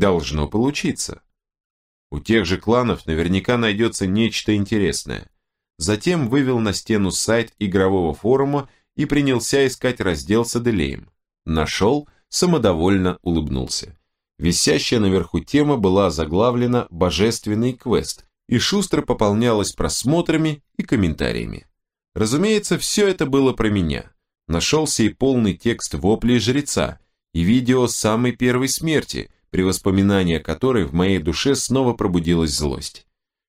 Должно получиться. У тех же кланов наверняка найдется нечто интересное. Затем вывел на стену сайт игрового форума и принялся искать раздел с Аделеем. Нашел, самодовольно улыбнулся. Висящая наверху тема была заглавлена «Божественный квест» и шустро пополнялась просмотрами и комментариями. Разумеется, все это было про меня. Нашелся и полный текст вопли жреца, и видео самой первой смерти, при воспоминании о которой в моей душе снова пробудилась злость.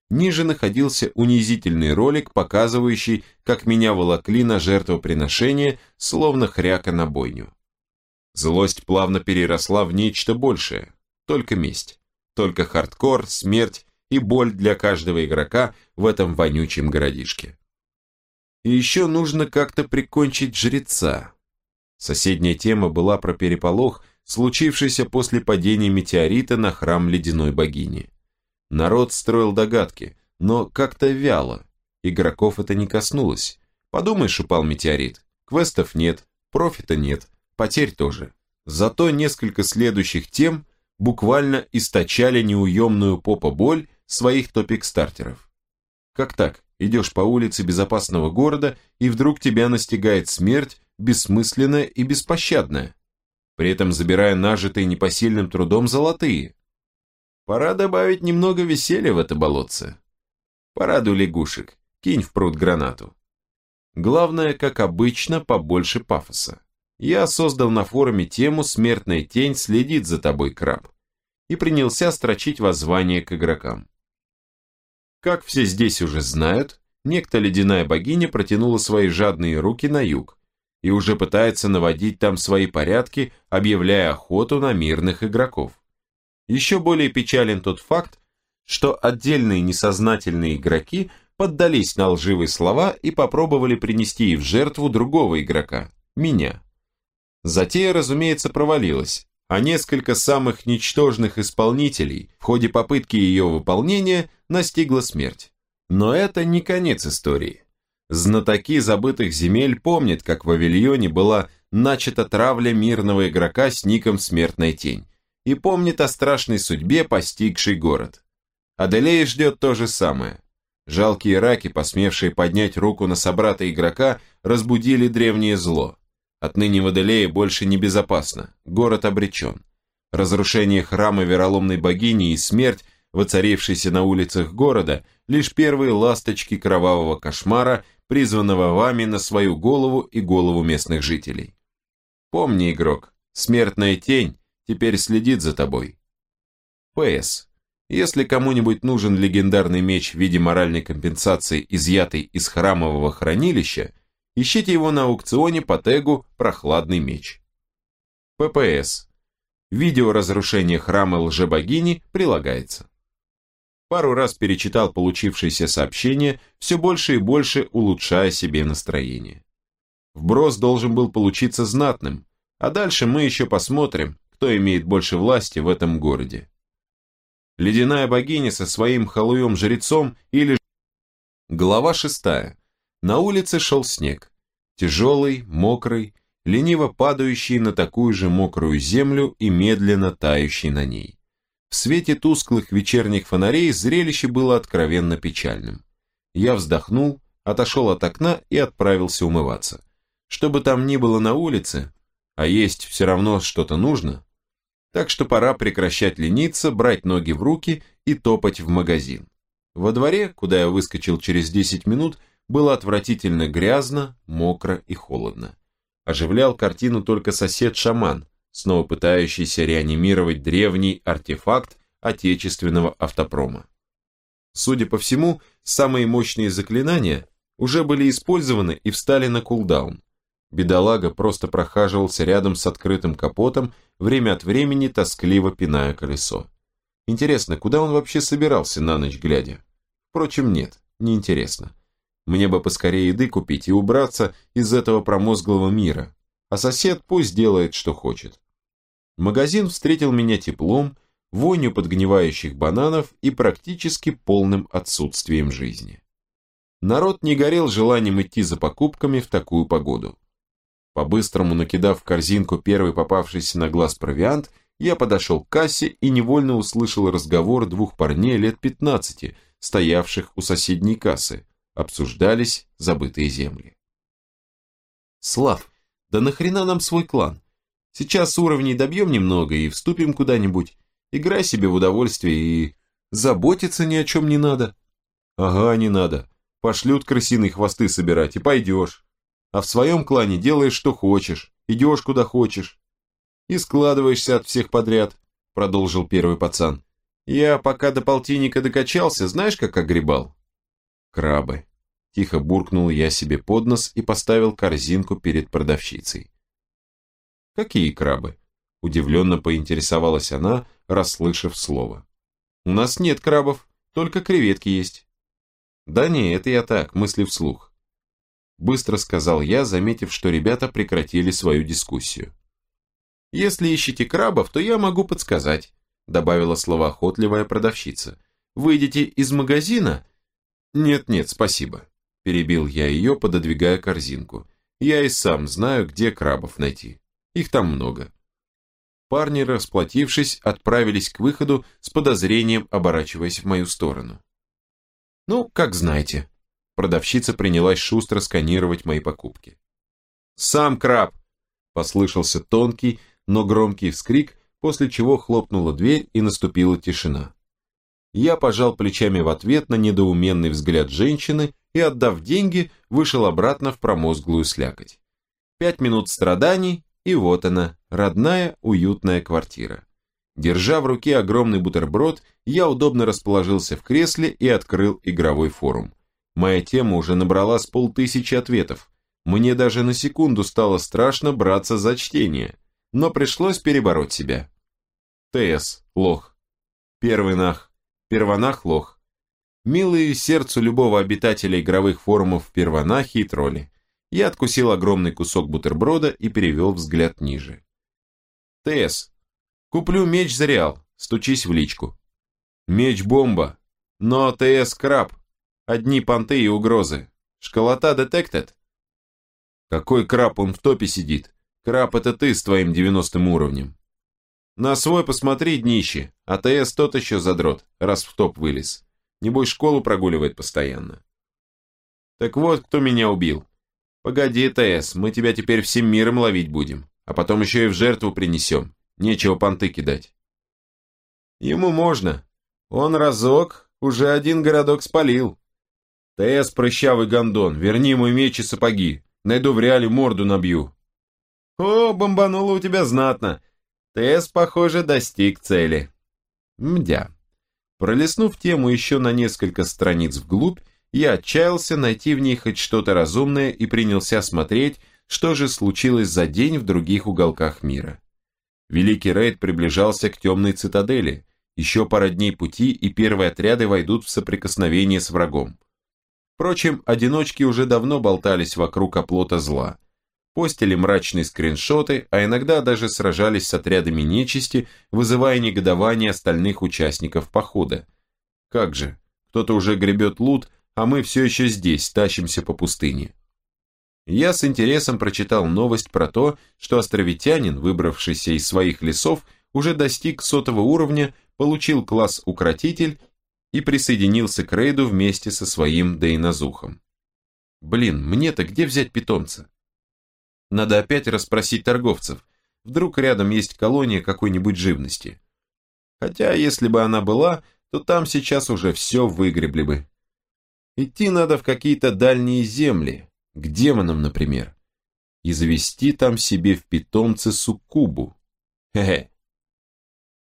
Ниже находился унизительный ролик, показывающий, как меня волокли на жертвоприношение, словно хряка на бойню. Злость плавно переросла в нечто большее, только месть, только хардкор, смерть и боль для каждого игрока в этом вонючем городишке. И еще нужно как-то прикончить жреца. Соседняя тема была про переполох, случившийся после падения метеорита на храм ледяной богини. Народ строил догадки, но как-то вяло. Игроков это не коснулось. Подумаешь, упал метеорит. Квестов нет, профита нет, потерь тоже. Зато несколько следующих тем буквально источали неуемную попа-боль своих топик-стартеров. Как так? Идешь по улице безопасного города, и вдруг тебя настигает смерть, бессмысленная и беспощадная, при этом забирая нажитые непосильным трудом золотые. Пора добавить немного веселья в это болотце. Порадуй лягушек, кинь в пруд гранату. Главное, как обычно, побольше пафоса. Я создал на форуме тему «Смертная тень следит за тобой, краб» и принялся строчить воззвание к игрокам. Как все здесь уже знают, некто ледяная богиня протянула свои жадные руки на юг и уже пытается наводить там свои порядки, объявляя охоту на мирных игроков. Еще более печален тот факт, что отдельные несознательные игроки поддались на лживые слова и попробовали принести в жертву другого игрока, меня. Затея, разумеется, провалилась, а несколько самых ничтожных исполнителей в ходе попытки ее выполнения настигла смерть. Но это не конец истории. Знатоки забытых земель помнят, как в Авильоне была начата травля мирного игрока с ником Смертная Тень, и помнят о страшной судьбе, постигшей город. Аделея ждет то же самое. Жалкие раки, посмевшие поднять руку на собрата игрока, разбудили древнее зло. Отныне в Аделее больше не безопасно, город обречен. Разрушение храма вероломной богини и смерть, воцарившейся на улицах города, лишь первые ласточки кровавого кошмара, призванного вами на свою голову и голову местных жителей. Помни, игрок, смертная тень теперь следит за тобой. П.С. Если кому-нибудь нужен легендарный меч в виде моральной компенсации, изъятый из храмового хранилища, Ищите его на аукционе по тегу «Прохладный меч». ППС. Видео разрушения храма лжебогини прилагается. Пару раз перечитал получившееся сообщение, все больше и больше улучшая себе настроение. Вброс должен был получиться знатным, а дальше мы еще посмотрим, кто имеет больше власти в этом городе. Ледяная богиня со своим халуем-жрецом или... Глава шестая. На улице шел снег. Тяжелый, мокрый, лениво падающий на такую же мокрую землю и медленно тающий на ней. В свете тусклых вечерних фонарей зрелище было откровенно печальным. Я вздохнул, отошел от окна и отправился умываться. Что бы там ни было на улице, а есть все равно что-то нужно, так что пора прекращать лениться, брать ноги в руки и топать в магазин. Во дворе, куда я выскочил через 10 минут, было отвратительно грязно, мокро и холодно. Оживлял картину только сосед-шаман, снова пытающийся реанимировать древний артефакт отечественного автопрома. Судя по всему, самые мощные заклинания уже были использованы и встали на кулдаун. Бедолага просто прохаживался рядом с открытым капотом, время от времени тоскливо пиная колесо. Интересно, куда он вообще собирался на ночь глядя? Впрочем, нет, неинтересно. Мне бы поскорее еды купить и убраться из этого промозглого мира, а сосед пусть делает, что хочет. Магазин встретил меня теплом, вонью подгнивающих бананов и практически полным отсутствием жизни. Народ не горел желанием идти за покупками в такую погоду. По-быстрому накидав в корзинку первый попавшийся на глаз провиант, я подошел к кассе и невольно услышал разговор двух парней лет 15, стоявших у соседней кассы. Обсуждались забытые земли. Слав, да нахрена нам свой клан? Сейчас уровней добьем немного и вступим куда-нибудь. Играй себе в удовольствие и... Заботиться ни о чем не надо. Ага, не надо. Пошлют крысиные хвосты собирать и пойдешь. А в своем клане делаешь, что хочешь, идешь, куда хочешь. И складываешься от всех подряд, продолжил первый пацан. Я пока до полтинника докачался, знаешь, как огребал? Крабы. Тихо буркнул я себе под нос и поставил корзинку перед продавщицей. «Какие крабы?» Удивленно поинтересовалась она, расслышав слово. «У нас нет крабов, только креветки есть». «Да не, это я так, мысли вслух». Быстро сказал я, заметив, что ребята прекратили свою дискуссию. «Если ищете крабов, то я могу подсказать», добавила словоохотливая продавщица. «Выйдете из магазина?» «Нет-нет, спасибо», перебил я ее, пододвигая корзинку. «Я и сам знаю, где крабов найти. Их там много». Парни, расплатившись, отправились к выходу с подозрением, оборачиваясь в мою сторону. «Ну, как знаете». Продавщица принялась шустро сканировать мои покупки. «Сам краб!» – послышался тонкий, но громкий вскрик, после чего хлопнула дверь и наступила тишина. Я пожал плечами в ответ на недоуменный взгляд женщины и, отдав деньги, вышел обратно в промозглую слякоть. Пять минут страданий, и вот она, родная, уютная квартира. Держа в руке огромный бутерброд, я удобно расположился в кресле и открыл игровой форум. Моя тема уже набрала с полтысячи ответов. Мне даже на секунду стало страшно браться за чтение, но пришлось перебороть себя. ТС, лох. Первый нах, первонах, лох. Милые сердцу любого обитателя игровых форумов первонахи и тролли. Я откусил огромный кусок бутерброда и перевел взгляд ниже. ТС. Куплю меч за реал, стучись в личку. Меч-бомба. Но ТС краб. Одни понты и угрозы. Школота детектед. Какой краб, он в топе сидит. Краб это ты с твоим девяностым уровнем. На свой посмотри, днище. А ТС тот еще задрот, раз в топ вылез. Небось школу прогуливает постоянно. Так вот, кто меня убил. «Погоди, ТС, мы тебя теперь всем миром ловить будем, а потом еще и в жертву принесем. Нечего понты кидать». «Ему можно. Он разок уже один городок спалил». «ТС, прыщавый гондон, верни мой меч и сапоги. Найду в реале морду набью». «О, бомбануло у тебя знатно. ТС, похоже, достиг цели». Мдя. Пролистнув тему еще на несколько страниц вглубь, я отчаялся найти в ней хоть что-то разумное и принялся смотреть, что же случилось за день в других уголках мира. Великий рейд приближался к темной цитадели. Еще пара дней пути, и первые отряды войдут в соприкосновение с врагом. Впрочем, одиночки уже давно болтались вокруг оплота зла. Постили мрачные скриншоты, а иногда даже сражались с отрядами нечисти, вызывая негодование остальных участников похода. Как же, кто-то уже гребет лут, а мы все еще здесь, тащимся по пустыне. Я с интересом прочитал новость про то, что островитянин, выбравшийся из своих лесов, уже достиг сотого уровня, получил класс «Укротитель» и присоединился к рейду вместе со своим Дейнозухом. Блин, мне-то где взять питомца? Надо опять расспросить торговцев. Вдруг рядом есть колония какой-нибудь живности. Хотя, если бы она была, то там сейчас уже все выгребли бы. Идти надо в какие-то дальние земли, к демонам, например, и завести там себе в питомце суккубу. Хе-хе.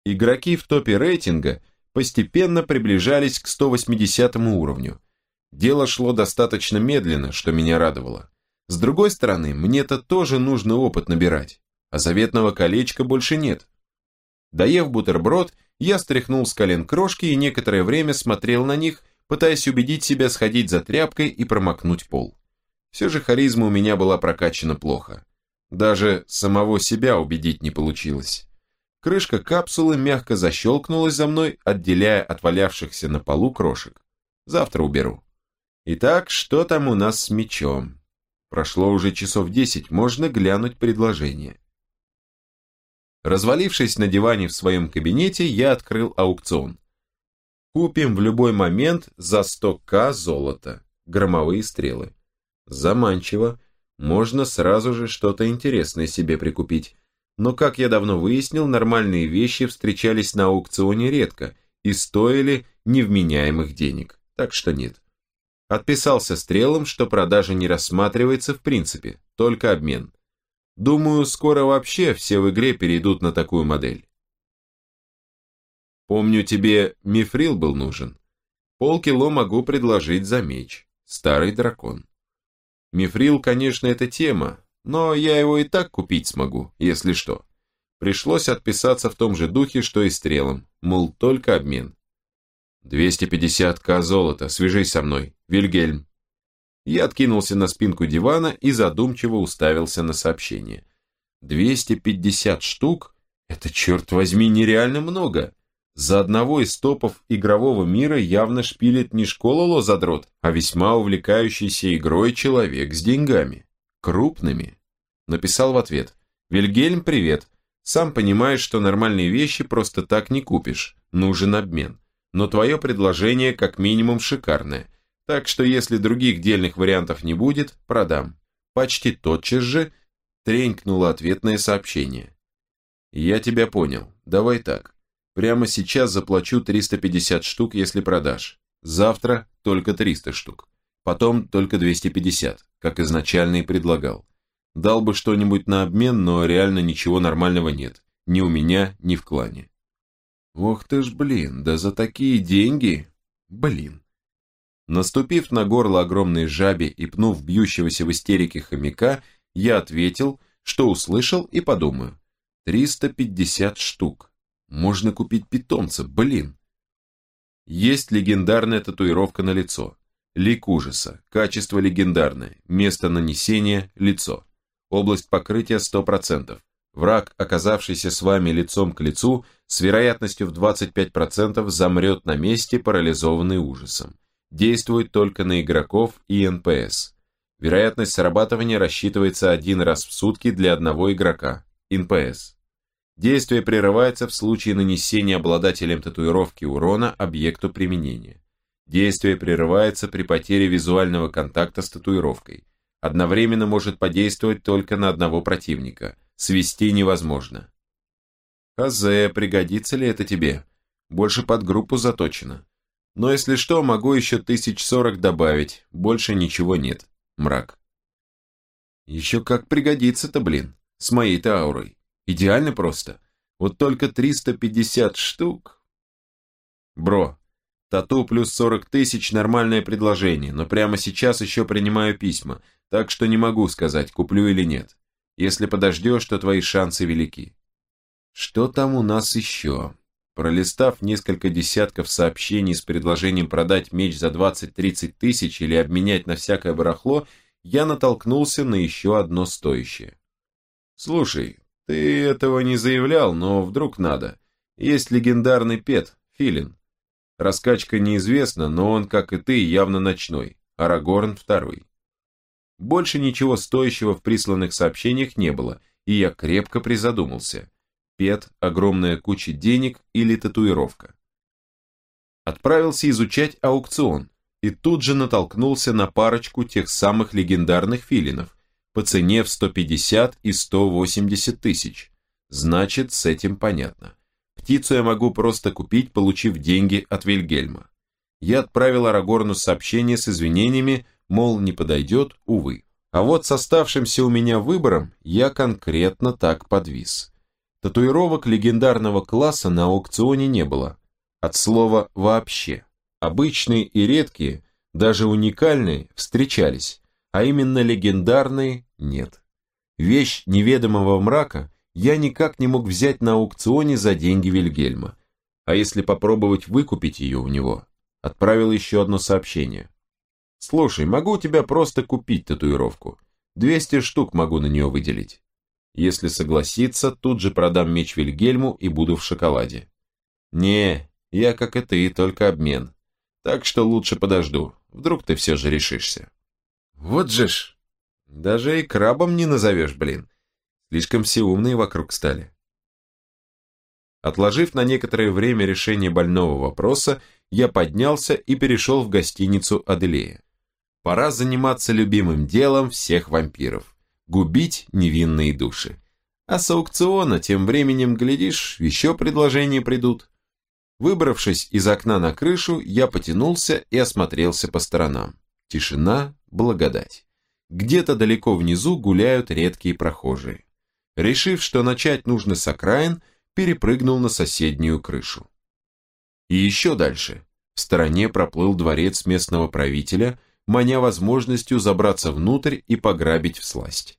Игроки в топе рейтинга постепенно приближались к 180 уровню. Дело шло достаточно медленно, что меня радовало. С другой стороны, мне-то тоже нужно опыт набирать, а заветного колечка больше нет. Доев бутерброд, я стряхнул с колен крошки и некоторое время смотрел на них, пытаясь убедить себя сходить за тряпкой и промокнуть пол. Все же харизма у меня была прокачана плохо. Даже самого себя убедить не получилось. Крышка капсулы мягко защелкнулась за мной, отделяя от валявшихся на полу крошек. Завтра уберу. Итак, что там у нас с мечом? Прошло уже часов десять, можно глянуть предложение. Развалившись на диване в своем кабинете, я открыл аукцион. Купим в любой момент за 100к золота. Громовые стрелы. Заманчиво. Можно сразу же что-то интересное себе прикупить. Но, как я давно выяснил, нормальные вещи встречались на аукционе редко и стоили невменяемых денег. Так что нет. Отписался стрелом, что продажа не рассматривается в принципе, только обмен. Думаю, скоро вообще все в игре перейдут на такую модель. Помню, тебе мифрил был нужен. Полкило могу предложить за меч. Старый дракон. Мифрил, конечно, это тема, но я его и так купить смогу, если что. Пришлось отписаться в том же духе, что и стрелом, мол, только обмен. 250к золота, свяжись со мной, Вильгельм. Я откинулся на спинку дивана и задумчиво уставился на сообщение. 250 штук? Это, черт возьми, нереально много. За одного из топов игрового мира явно шпилит не школа Лозадрот, а весьма увлекающийся игрой человек с деньгами. Крупными. Написал в ответ. Вильгельм, привет. Сам понимаешь, что нормальные вещи просто так не купишь. Нужен обмен. Но твое предложение как минимум шикарное. Так что если других дельных вариантов не будет, продам. Почти тотчас же тренькнуло ответное сообщение. Я тебя понял. Давай так. Прямо сейчас заплачу 350 штук, если продашь. Завтра только 300 штук. Потом только 250, как изначально и предлагал. Дал бы что-нибудь на обмен, но реально ничего нормального нет. Ни у меня, ни в клане. Ох ты ж, блин, да за такие деньги... Блин. Наступив на горло огромной жабе и пнув бьющегося в истерике хомяка, я ответил, что услышал и подумаю. 350 штук. Можно купить питомца, блин. Есть легендарная татуировка на лицо. Лик ужаса, качество легендарное, место нанесения – лицо. Область покрытия 100%. Враг, оказавшийся с вами лицом к лицу, с вероятностью в 25% замрет на месте, парализованный ужасом действует только на игроков и НПС. Вероятность срабатывания рассчитывается один раз в сутки для одного игрока, НПС. Действие прерывается в случае нанесения обладателем татуировки урона объекту применения. Действие прерывается при потере визуального контакта с татуировкой. Одновременно может подействовать только на одного противника. Свести невозможно. ХЗ, пригодится ли это тебе? Больше под группу заточено. Но если что, могу еще тысяч сорок добавить, больше ничего нет. Мрак. Еще как пригодится-то, блин, с моей-то аурой. Идеально просто. Вот только 350 штук. Бро, тату плюс 40 тысяч нормальное предложение, но прямо сейчас еще принимаю письма, так что не могу сказать, куплю или нет. Если подождешь, то твои шансы велики. Что там у нас еще? Пролистав несколько десятков сообщений с предложением продать меч за 20-30 тысяч или обменять на всякое барахло, я натолкнулся на еще одно стоящее. «Слушай, ты этого не заявлял, но вдруг надо. Есть легендарный пет, Филин. Раскачка неизвестна, но он, как и ты, явно ночной. Арагорн второй». Больше ничего стоящего в присланных сообщениях не было, и я крепко призадумался – пет, огромная куча денег или татуировка. Отправился изучать аукцион и тут же натолкнулся на парочку тех самых легендарных филинов по цене в 150 и 180 тысяч. Значит, с этим понятно. Птицу я могу просто купить, получив деньги от Вильгельма. Я отправил Арагорну сообщение с извинениями, мол, не подойдет, увы. А вот с оставшимся у меня выбором я конкретно так подвис. Татуировок легендарного класса на аукционе не было. От слова «вообще». Обычные и редкие, даже уникальные, встречались, а именно легендарные – нет. Вещь неведомого мрака я никак не мог взять на аукционе за деньги Вильгельма. А если попробовать выкупить ее у него? Отправил еще одно сообщение. «Слушай, могу у тебя просто купить татуировку. 200 штук могу на нее выделить». Если согласится, тут же продам меч Вильгельму и буду в шоколаде. Не, я, как и ты, только обмен. Так что лучше подожду, вдруг ты все же решишься. Вот же ж, даже и крабом не назовешь, блин. Слишком все умные вокруг стали. Отложив на некоторое время решение больного вопроса, я поднялся и перешел в гостиницу Аделея. Пора заниматься любимым делом всех вампиров – губить невинные души. А с аукциона тем временем, глядишь, еще предложения придут. Выбравшись из окна на крышу, я потянулся и осмотрелся по сторонам. Тишина, благодать. Где-то далеко внизу гуляют редкие прохожие. Решив, что начать нужно с окраин, перепрыгнул на соседнюю крышу. И еще дальше. В стороне проплыл дворец местного правителя, маня возможностью забраться внутрь и пограбить всласть.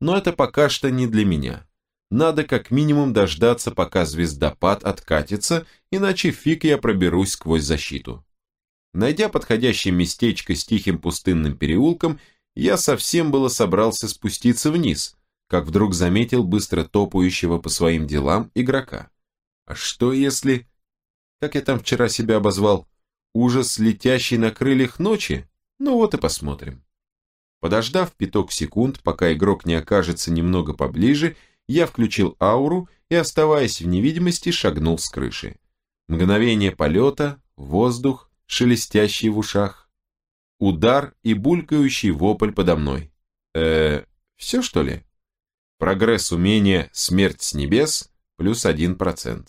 Но это пока что не для меня. Надо как минимум дождаться, пока звездопад откатится, иначе фиг я проберусь сквозь защиту. Найдя подходящее местечко с тихим пустынным переулком, я совсем было собрался спуститься вниз, как вдруг заметил быстро топающего по своим делам игрока. А что если... Как я там вчера себя обозвал? Ужас, летящий на крыльях ночи? Ну вот и посмотрим. Подождав пяток секунд, пока игрок не окажется немного поближе, я включил ауру и, оставаясь в невидимости, шагнул с крыши. Мгновение полета, воздух, шелестящий в ушах. Удар и булькающий вопль подо мной. Э, все что ли? Прогресс умения «Смерть с небес» плюс 1%.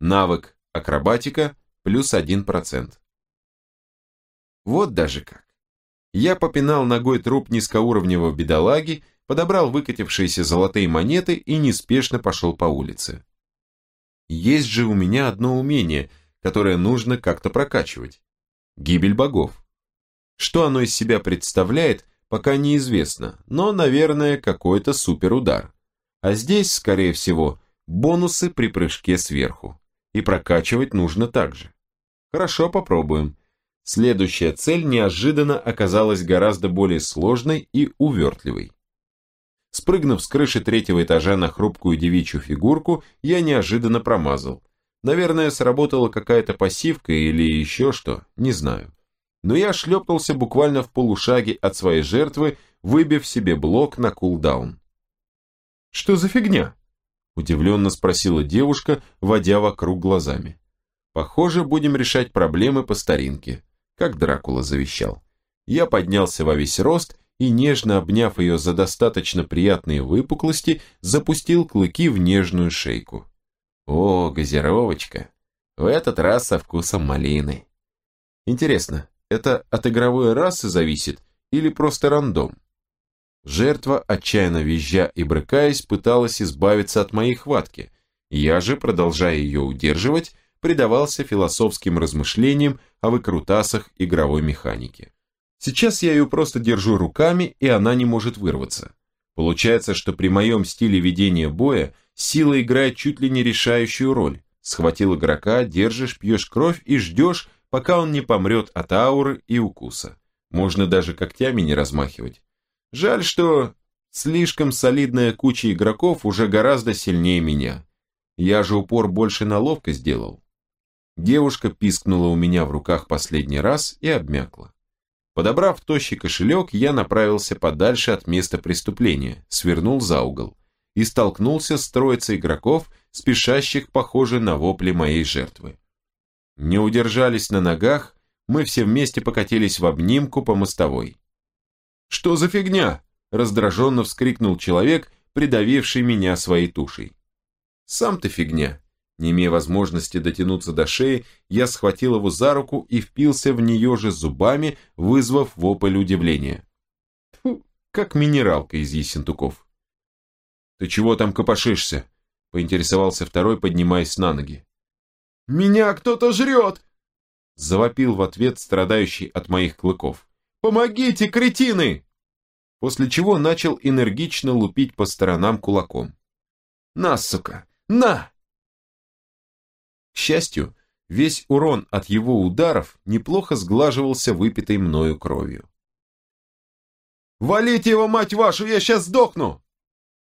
Навык «Акробатика» плюс 1%. Вот даже как. Я попинал ногой труп низкоуровневого бедолаги, подобрал выкатившиеся золотые монеты и неспешно пошел по улице. Есть же у меня одно умение, которое нужно как-то прокачивать. Гибель богов. Что оно из себя представляет, пока неизвестно, но, наверное, какой-то суперудар. А здесь, скорее всего, бонусы при прыжке сверху. И прокачивать нужно также. Хорошо, попробуем. Следующая цель неожиданно оказалась гораздо более сложной и увертливой. Спрыгнув с крыши третьего этажа на хрупкую девичью фигурку, я неожиданно промазал. Наверное, сработала какая-то пассивка или еще что, не знаю. Но я шлепнулся буквально в полушаге от своей жертвы, выбив себе блок на кулдаун. «Что за фигня?» – удивленно спросила девушка, водя вокруг глазами. «Похоже, будем решать проблемы по старинке», как Дракула завещал. Я поднялся во весь рост и, нежно обняв ее за достаточно приятные выпуклости, запустил клыки в нежную шейку. О, газировочка! В этот раз со вкусом малины. Интересно, это от игровой расы зависит или просто рандом? Жертва, отчаянно визжа и брыкаясь, пыталась избавиться от моей хватки. Я же, продолжая ее удерживать, предавался философским размышлениям о выкрутасах игровой механики. Сейчас я ее просто держу руками, и она не может вырваться. Получается, что при моем стиле ведения боя сила играет чуть ли не решающую роль. Схватил игрока, держишь, пьешь кровь и ждешь, пока он не помрет от ауры и укуса. Можно даже когтями не размахивать. Жаль, что слишком солидная куча игроков уже гораздо сильнее меня. Я же упор больше на ловкость сделал. Девушка пискнула у меня в руках последний раз и обмякла. Подобрав тощий кошелек, я направился подальше от места преступления, свернул за угол и столкнулся с троицей игроков, спешащих, похоже, на вопли моей жертвы. Не удержались на ногах, мы все вместе покатились в обнимку по мостовой. «Что за фигня?» – раздраженно вскрикнул человек, придавивший меня своей тушей. «Сам ты фигня», не имея возможности дотянуться до шеи, я схватил его за руку и впился в нее же зубами, вызвав вопль удивления. Фу, как минералка из Ессентуков. «Ты чего там копошишься?» — поинтересовался второй, поднимаясь на ноги. «Меня кто-то жрет!» — завопил в ответ страдающий от моих клыков. «Помогите, кретины!» После чего начал энергично лупить по сторонам кулаком. «На, сука! На!» К счастью, весь урон от его ударов неплохо сглаживался выпитой мною кровью. «Валите его, мать вашу, я сейчас сдохну!»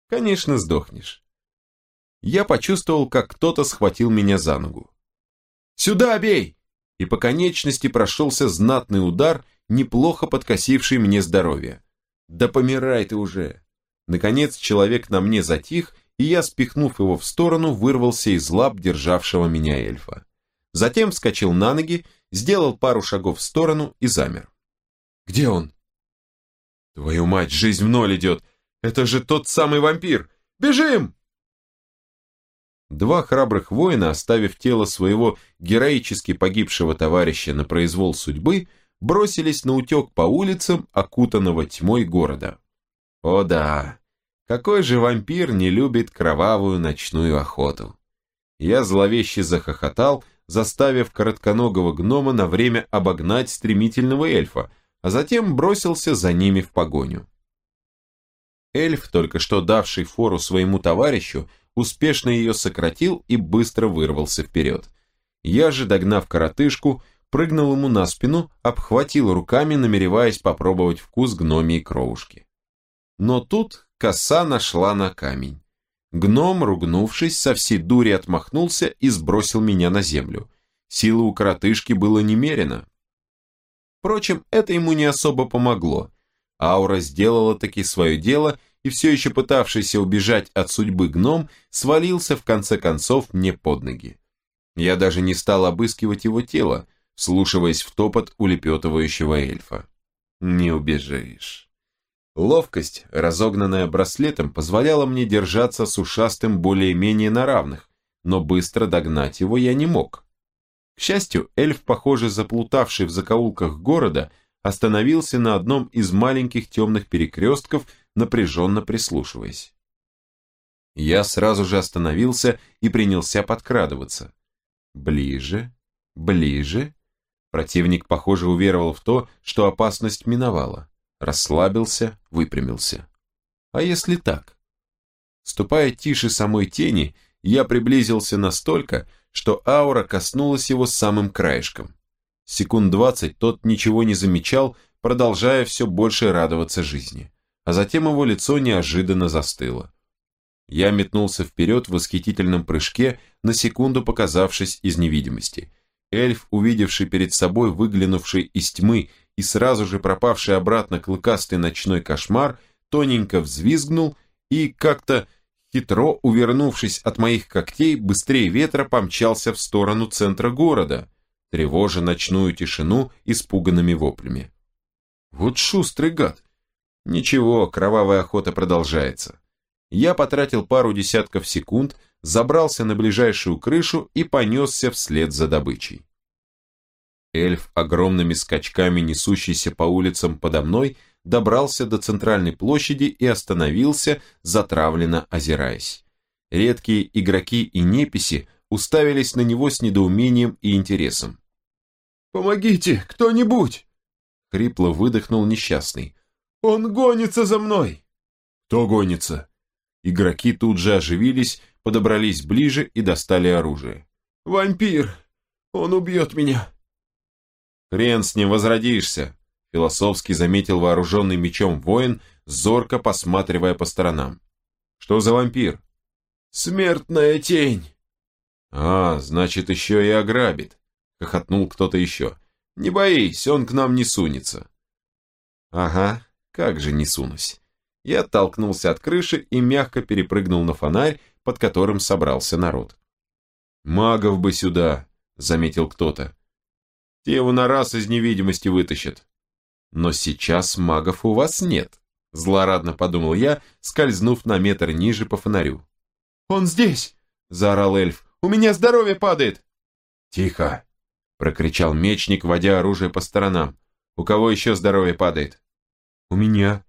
«Конечно, сдохнешь». Я почувствовал, как кто-то схватил меня за ногу. «Сюда бей!» И по конечности прошелся знатный удар, неплохо подкосивший мне здоровье. «Да помирай ты уже!» Наконец человек на мне затих и я, спихнув его в сторону, вырвался из лап державшего меня эльфа. Затем вскочил на ноги, сделал пару шагов в сторону и замер. «Где он?» «Твою мать, жизнь в ноль идет! Это же тот самый вампир! Бежим!» Два храбрых воина, оставив тело своего героически погибшего товарища на произвол судьбы, бросились на утек по улицам окутанного тьмой города. О да, какой же вампир не любит кровавую ночную охоту? Я зловеще захохотал, заставив коротконогого гнома на время обогнать стремительного эльфа, а затем бросился за ними в погоню. Эльф, только что давший фору своему товарищу, успешно ее сократил и быстро вырвался вперед. Я же, догнав коротышку, прыгнул ему на спину, обхватил руками, намереваясь попробовать вкус гномии кровушки. Но тут коса нашла на камень. Гном, ругнувшись, со всей дури отмахнулся и сбросил меня на землю. Силы у коротышки было немерено. Впрочем, это ему не особо помогло. Аура сделала таки свое дело, и все еще пытавшийся убежать от судьбы гном свалился в конце концов мне под ноги. Я даже не стал обыскивать его тело, слушаясь в топот улепетывающего эльфа. Не убежишь. Ловкость, разогнанная браслетом, позволяла мне держаться с ушастым более-менее на равных, но быстро догнать его я не мог. К счастью, эльф, похоже, заплутавший в закоулках города, остановился на одном из маленьких темных перекрестков, напряженно прислушиваясь. Я сразу же остановился и принялся подкрадываться. Ближе, ближе. Противник, похоже, уверовал в то, что опасность миновала расслабился, выпрямился. А если так? Ступая тише самой тени, я приблизился настолько, что аура коснулась его самым краешком. Секунд двадцать тот ничего не замечал, продолжая все больше радоваться жизни. А затем его лицо неожиданно застыло. Я метнулся вперед в восхитительном прыжке, на секунду показавшись из невидимости. Эльф, увидевший перед собой выглянувший из тьмы и сразу же пропавший обратно клыкастый ночной кошмар, тоненько взвизгнул и, как-то хитро увернувшись от моих когтей, быстрее ветра помчался в сторону центра города, тревожа ночную тишину испуганными воплями. Вот шустрый гад! Ничего, кровавая охота продолжается. Я потратил пару десятков секунд, забрался на ближайшую крышу и понесся вслед за добычей. Эльф, огромными скачками несущийся по улицам подо мной, добрался до центральной площади и остановился, затравленно озираясь. Редкие игроки и неписи уставились на него с недоумением и интересом. «Помогите, кто-нибудь!» — хрипло выдохнул несчастный. «Он гонится за мной!» «Кто гонится?» Игроки тут же оживились, подобрались ближе и достали оружие. «Вампир! Он убьет меня!» «Хрен с ним возродишься», – философски заметил вооруженный мечом воин, зорко посматривая по сторонам. «Что за вампир?» «Смертная тень». «А, значит, еще и ограбит», – хохотнул кто-то еще. «Не боись, он к нам не сунется». «Ага, как же не сунусь». Я оттолкнулся от крыши и мягко перепрыгнул на фонарь, под которым собрался народ. «Магов бы сюда», — заметил кто-то. Те его на раз из невидимости вытащат. Но сейчас магов у вас нет, злорадно подумал я, скользнув на метр ниже по фонарю. Он здесь, заорал эльф. У меня здоровье падает. Тихо, прокричал мечник, водя оружие по сторонам. У кого еще здоровье падает? У меня.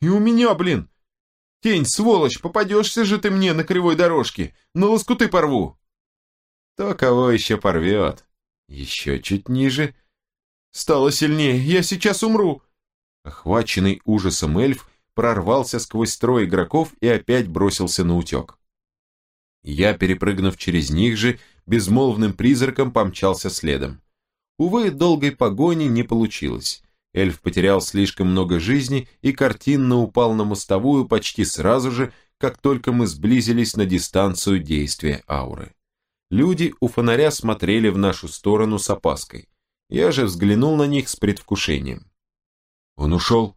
И у меня, блин. Тень, сволочь, попадешься же ты мне на кривой дорожке, на лоскуты порву. То кого еще порвет, еще чуть ниже. Стало сильнее, я сейчас умру. Охваченный ужасом эльф прорвался сквозь строй игроков и опять бросился на утек. Я, перепрыгнув через них же, безмолвным призраком помчался следом. Увы, долгой погони не получилось. Эльф потерял слишком много жизни и картинно упал на мостовую почти сразу же, как только мы сблизились на дистанцию действия ауры. Люди у фонаря смотрели в нашу сторону с опаской. Я же взглянул на них с предвкушением. Он ушел?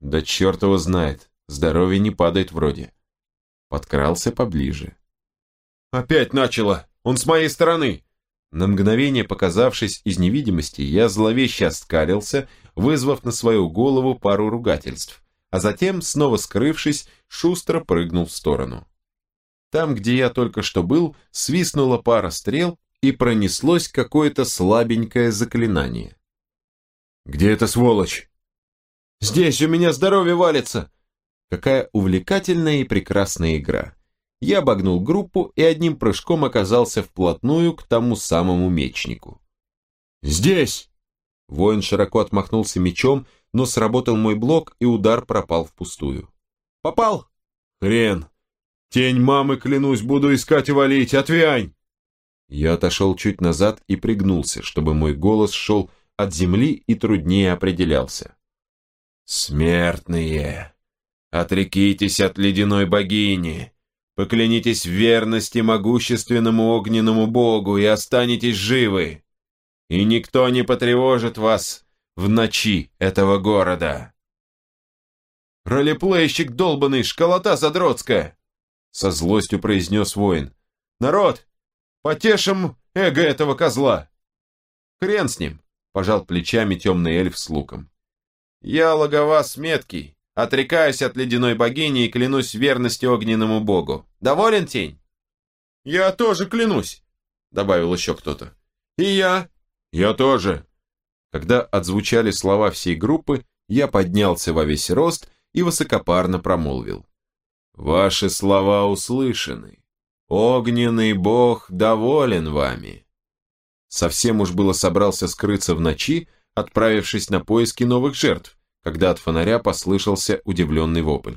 Да черт его знает, здоровье не падает вроде. Подкрался поближе. «Опять начало! Он с моей стороны!» На мгновение показавшись из невидимости, я зловеще оскалился, вызвав на свою голову пару ругательств, а затем, снова скрывшись, шустро прыгнул в сторону. Там, где я только что был, свистнула пара стрел и пронеслось какое-то слабенькое заклинание. «Где эта сволочь?» «Здесь у меня здоровье валится!» Какая увлекательная и прекрасная игра. Я обогнул группу и одним прыжком оказался вплотную к тому самому мечнику. «Здесь!» Воин широко отмахнулся мечом, но сработал мой блок, и удар пропал впустую. «Попал?» «Хрен! Тень мамы, клянусь, буду искать и валить! Отвянь!» Я отошел чуть назад и пригнулся, чтобы мой голос шел от земли и труднее определялся. «Смертные, отрекитесь от ледяной богини, поклянитесь в верности могущественному огненному богу и останетесь живы, и никто не потревожит вас в ночи этого города». «Ролеплейщик долбанный, школота задротская!» Со злостью произнес воин. «Народ, потешим эго этого козла!» «Хрен с ним!» пожал плечами темный эльф с луком. «Я логовас меткий, отрекаюсь от ледяной богини и клянусь верности огненному богу. Доволен, тень?» «Я тоже клянусь», — добавил еще кто-то. «И я». «Я тоже». Когда отзвучали слова всей группы, я поднялся во весь рост и высокопарно промолвил. «Ваши слова услышаны. Огненный бог доволен вами». Совсем уж было собрался скрыться в ночи, отправившись на поиски новых жертв, когда от фонаря послышался удивленный вопль.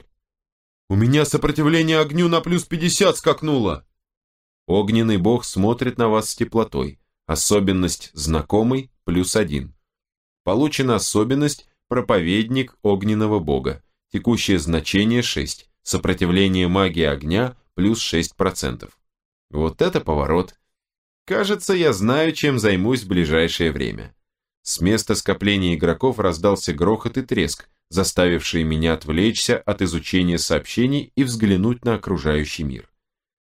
«У меня сопротивление огню на плюс пятьдесят скакнуло!» Огненный бог смотрит на вас с теплотой. Особенность знакомый плюс один. Получена особенность проповедник огненного бога. Текущее значение 6. Сопротивление магии огня плюс 6%. Вот это поворот. Кажется, я знаю, чем займусь в ближайшее время. С места скопления игроков раздался грохот и треск, заставившие меня отвлечься от изучения сообщений и взглянуть на окружающий мир.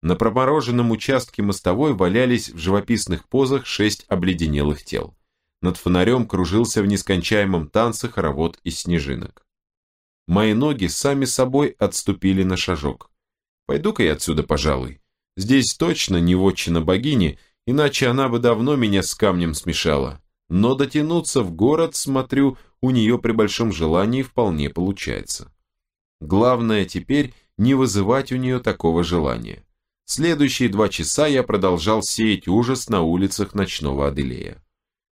На промороженном участке мостовой валялись в живописных позах шесть обледенелых тел. Над фонарем кружился в нескончаемом танце хоровод из снежинок. Мои ноги сами собой отступили на шажок. Пойду-ка я отсюда, пожалуй. Здесь точно не вотчина богини, иначе она бы давно меня с камнем смешала но дотянуться в город, смотрю, у нее при большом желании вполне получается. Главное теперь не вызывать у нее такого желания. Следующие два часа я продолжал сеять ужас на улицах ночного Аделея.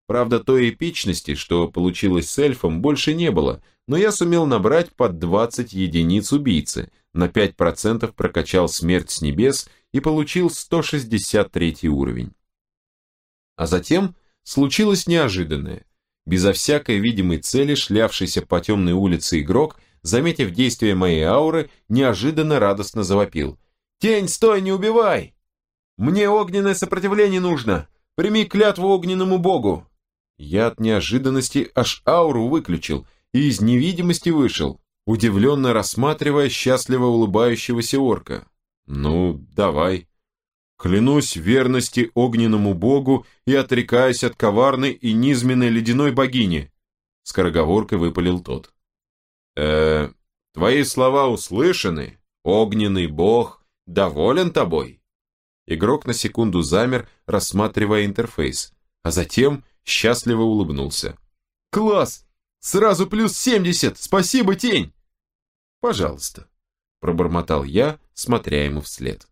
Правда, той эпичности, что получилось с эльфом, больше не было, но я сумел набрать под 20 единиц убийцы, на 5% прокачал смерть с небес и получил 163 уровень. А затем случилось неожиданное. Безо всякой видимой цели шлявшийся по темной улице игрок, заметив действие моей ауры, неожиданно радостно завопил. «Тень, стой, не убивай! Мне огненное сопротивление нужно! Прими клятву огненному богу!» Я от неожиданности аж ауру выключил и из невидимости вышел, удивленно рассматривая счастливо улыбающегося орка. «Ну, давай». Клянусь верности огненному богу и отрекаюсь от коварной и низменной ледяной богини. Скороговоркой выпалил тот. э твои слова услышаны, огненный бог доволен тобой? Игрок на секунду замер, рассматривая интерфейс, а затем счастливо улыбнулся. «Класс! Сразу плюс семьдесят! Спасибо, тень!» «Пожалуйста», пробормотал я, смотря ему вслед.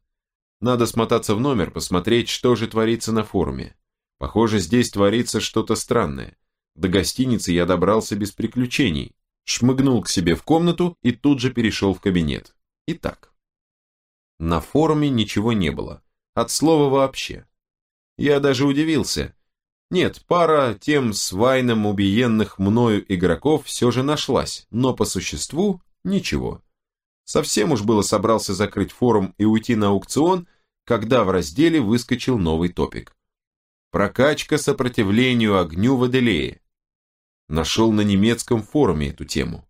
Надо смотаться в номер, посмотреть, что же творится на форуме. Похоже, здесь творится что-то странное. До гостиницы я добрался без приключений, шмыгнул к себе в комнату и тут же перешел в кабинет. Итак. На форуме ничего не было. От слова вообще. Я даже удивился. Нет, пара тем с Вайном убиенных мною игроков все же нашлась, но по существу ничего. Совсем уж было собрался закрыть форум и уйти на аукцион, когда в разделе выскочил новый топик. Прокачка сопротивлению огню в Аделее. Нашел на немецком форуме эту тему.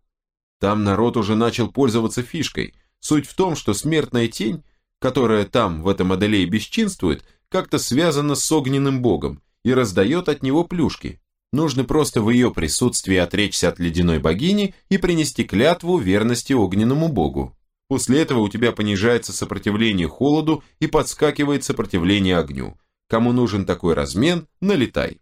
Там народ уже начал пользоваться фишкой, Суть в том, что смертная тень, которая там, в этом Аделее, бесчинствует, как-то связана с огненным богом и раздает от него плюшки. Нужно просто в ее присутствии отречься от ледяной богини и принести клятву верности огненному богу. После этого у тебя понижается сопротивление холоду и подскакивает сопротивление огню. Кому нужен такой размен, налетай.